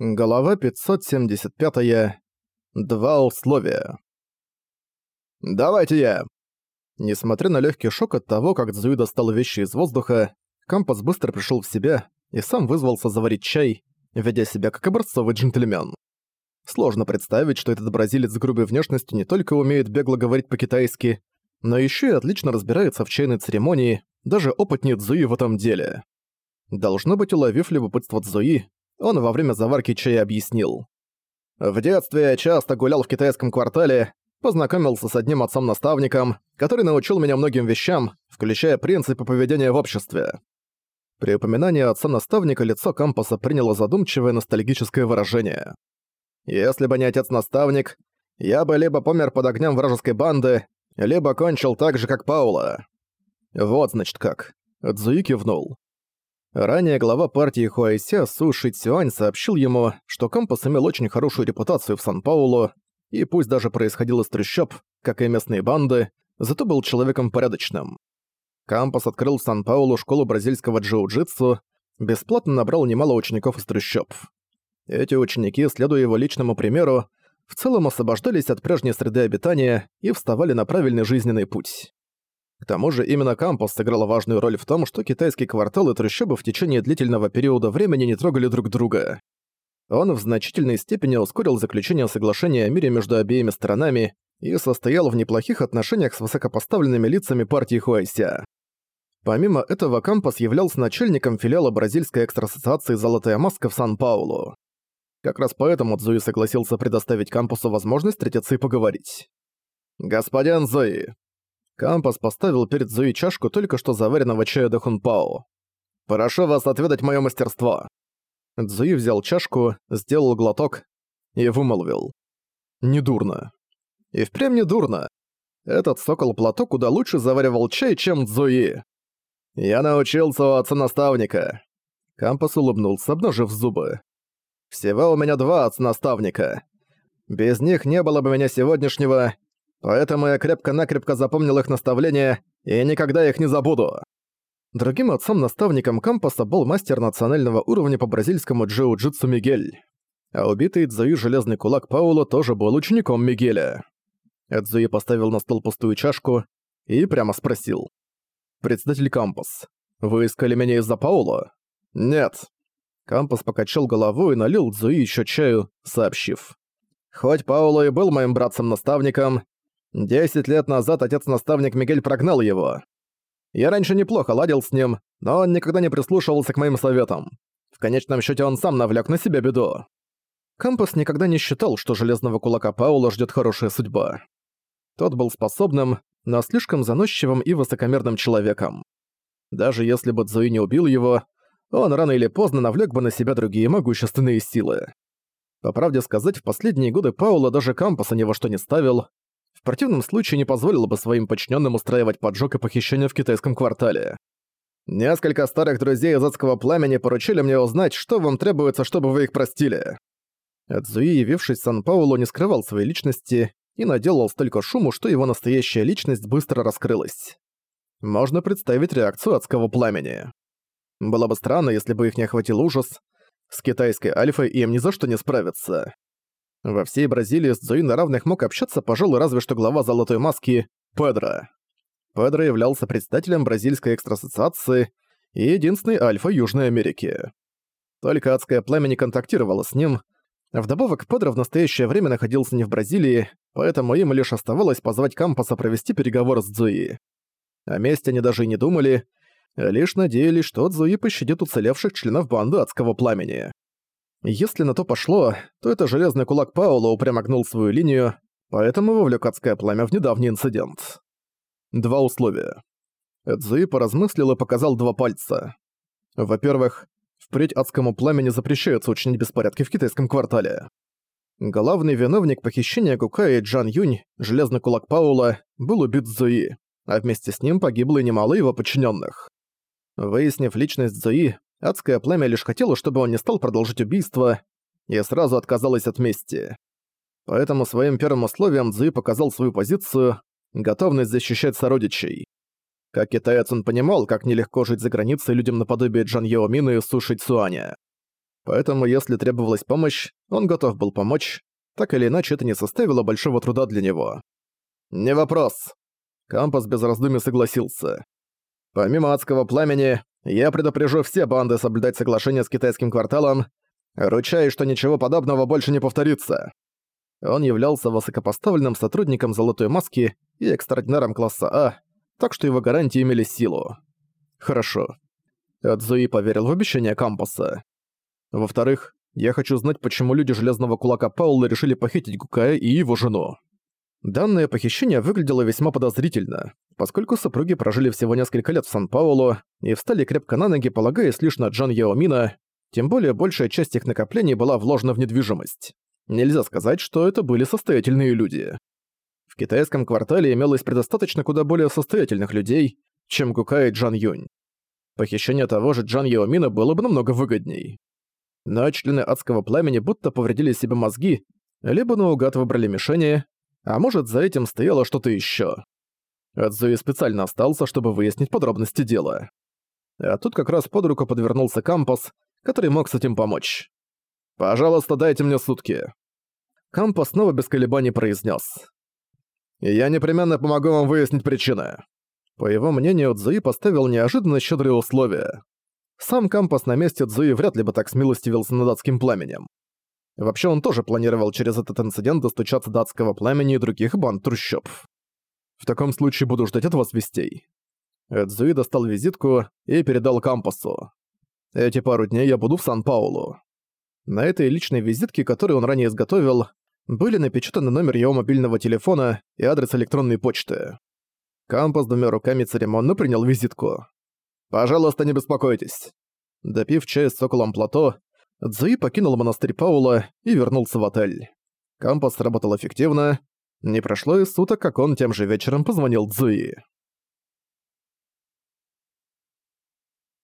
Глава 575. -я. Два условия. «Давайте я!» Несмотря на легкий шок от того, как Цзуи достал вещи из воздуха, Кампас быстро пришел в себя и сам вызвался заварить чай, ведя себя как образцовый джентльмен. Сложно представить, что этот бразилец с грубой внешностью не только умеет бегло говорить по-китайски, но еще и отлично разбирается в чайной церемонии, даже опытнее Цзуи в этом деле. Должно быть, уловив любопытство Цзуи, он во время заварки чая объяснил. «В детстве я часто гулял в китайском квартале, познакомился с одним отцом-наставником, который научил меня многим вещам, включая принципы поведения в обществе». При упоминании отца-наставника лицо Кампаса приняло задумчивое ностальгическое выражение. «Если бы не отец-наставник, я бы либо помер под огнем вражеской банды, либо кончил так же, как Паула». «Вот, значит, как». Цзуи кивнул. Ранее глава партии Хуайся Су Ши Цюань сообщил ему, что Кампус имел очень хорошую репутацию в Сан-Паулу, и пусть даже происходил из трущоб, как и местные банды, зато был человеком порядочным. Кампус открыл в Сан-Паулу школу бразильского джиу-джитсу, бесплатно набрал немало учеников из трущоб. Эти ученики, следуя его личному примеру, в целом освобождались от прежней среды обитания и вставали на правильный жизненный путь. Тому же именно кампус сыграла важную роль в том, что китайские кварталы и трущобы в течение длительного периода времени не трогали друг друга. Он в значительной степени ускорил заключение соглашения о мире между обеими сторонами и состоял в неплохих отношениях с высокопоставленными лицами партии Хуайся. Помимо этого, Кампус являлся начальником филиала Бразильской экстрасоциации «Золотая маска» в Сан-Паулу. Как раз поэтому Цзуи согласился предоставить Кампусу возможность встретиться и поговорить. «Господин Зои, Кампас поставил перед Зуи чашку только что заваренного чая до Хунпао. «Прошу вас отведать моё мастерство». Цзуи взял чашку, сделал глоток и вымолвил. «Недурно». И впрямь недурно. Этот сокол-платок куда лучше заваривал чай, чем Цзуи. «Я научился у отца-наставника». Кампас улыбнулся, обнажив зубы. «Всего у меня два отца-наставника. Без них не было бы меня сегодняшнего, Поэтому я крепко-накрепко запомнил их наставления и никогда их не забуду. Другим отцом-наставником Кампаса был мастер национального уровня по бразильскому джиу-джитсу Мигель. А убитый Цзуи Железный Кулак Паула тоже был учеником Мигеля. Эдзуи поставил на стол пустую чашку и прямо спросил. «Председатель Кампас, вы искали меня из-за Паула?» «Нет». Кампас покачал головой и налил Цзуи еще чаю, сообщив. «Хоть Пауло и был моим братцем-наставником, Десять лет назад отец-наставник Мигель прогнал его. Я раньше неплохо ладил с ним, но он никогда не прислушивался к моим советам. В конечном счете он сам навлек на себя беду. Кампус никогда не считал, что железного кулака Паула ждет хорошая судьба. Тот был способным, но слишком заносчивым и высокомерным человеком. Даже если бы Цзуи не убил его, он рано или поздно навлек бы на себя другие могущественные силы. По правде сказать, в последние годы Паула даже Кампуса ни во что не ставил, противном случае не позволило бы своим подчиненным устраивать поджог и похищение в китайском квартале. Несколько старых друзей из адского пламени поручили мне узнать, что вам требуется, чтобы вы их простили. Эдзуи, явившись в Сан-Паулу, не скрывал своей личности и наделал столько шуму, что его настоящая личность быстро раскрылась. Можно представить реакцию адского пламени. Было бы странно, если бы их не охватил ужас. С китайской альфой им ни за что не справиться. Во всей Бразилии с Цзуи на равных мог общаться, пожалуй, разве что глава Золотой Маски Педро. Педро являлся председателем Бразильской экстрасоциации и единственной альфа Южной Америки. Только адское пламя не контактировало с ним. Вдобавок, Педро в настоящее время находился не в Бразилии, поэтому им лишь оставалось позвать Кампаса провести переговоры с Цзуи. О месте они даже и не думали, лишь надеялись, что Цзуи пощадит уцелевших членов банды адского пламени. Если на то пошло, то это железный кулак Паула упрямо гнул свою линию, поэтому вовлек адское пламя в недавний инцидент. Два условия. Эдзуи поразмыслил и показал два пальца. Во-первых, впредь адскому пламени запрещается учинить беспорядки в китайском квартале. Главный виновник похищения Гукаи Джан Юнь, железный кулак Паула, был убит Зуи, а вместе с ним погибло немало его подчиненных. Выяснив личность Зуи, Адское пламя лишь хотело, чтобы он не стал продолжить убийство, и сразу отказалось от мести. Поэтому своим первым условием Цзуи показал свою позицию — готовность защищать сородичей. Как китаец он понимал, как нелегко жить за границей людям наподобие Джан Яомина и Суши Цуаня. Поэтому, если требовалась помощь, он готов был помочь. Так или иначе, это не составило большого труда для него. «Не вопрос». Кампас без раздумий согласился. «Помимо адского пламени, я предупрежу все банды соблюдать соглашение с китайским кварталом, ручаясь, что ничего подобного больше не повторится». Он являлся высокопоставленным сотрудником Золотой Маски и экстраординаром класса А, так что его гарантии имели силу. Хорошо. Цзуи поверил в обещание Кампуса. Во-вторых, я хочу знать, почему люди Железного Кулака Паула решили похитить Гукая и его жену. Данное похищение выглядело весьма подозрительно, поскольку супруги прожили всего несколько лет в Сан-Паулу и встали крепко на ноги, полагаясь лишь на Джан Яомина, тем более большая часть их накоплений была вложена в недвижимость. Нельзя сказать, что это были состоятельные люди. В китайском квартале имелось предостаточно куда более состоятельных людей, чем Гукай и Джан Юнь. Похищение того же Джан Яомина было бы намного выгодней. Но члены адского пламени будто повредили себе мозги, либо наугад выбрали мишени, а может за этим стояло что-то ещё. Адзуи специально остался, чтобы выяснить подробности дела. А тут как раз под руку подвернулся Кампас, который мог с этим помочь. «Пожалуйста, дайте мне сутки». Кампас снова без колебаний произнес. «Я непременно помогу вам выяснить причины». По его мнению, Цзуи поставил неожиданно щедрые условия. Сам Кампас на месте Цзуи вряд ли бы так смилостивился над адским пламенем. Вообще он тоже планировал через этот инцидент достучаться до адского пламени и других банд трущоб. В таком случае буду ждать от вас вестей. Эдзуи достал визитку и передал Кампасу. Эти пару дней я буду в Сан-Паулу. На этой личной визитке, которую он ранее изготовил, были напечатаны номер его мобильного телефона и адрес электронной почты. Кампас двумя руками церемонно принял визитку. «Пожалуйста, не беспокойтесь». Допив чай с соколом плато, Цзуи покинул монастырь Паула и вернулся в отель. Кампас работал эффективно. Не прошло и суток, как он тем же вечером позвонил Цзуи.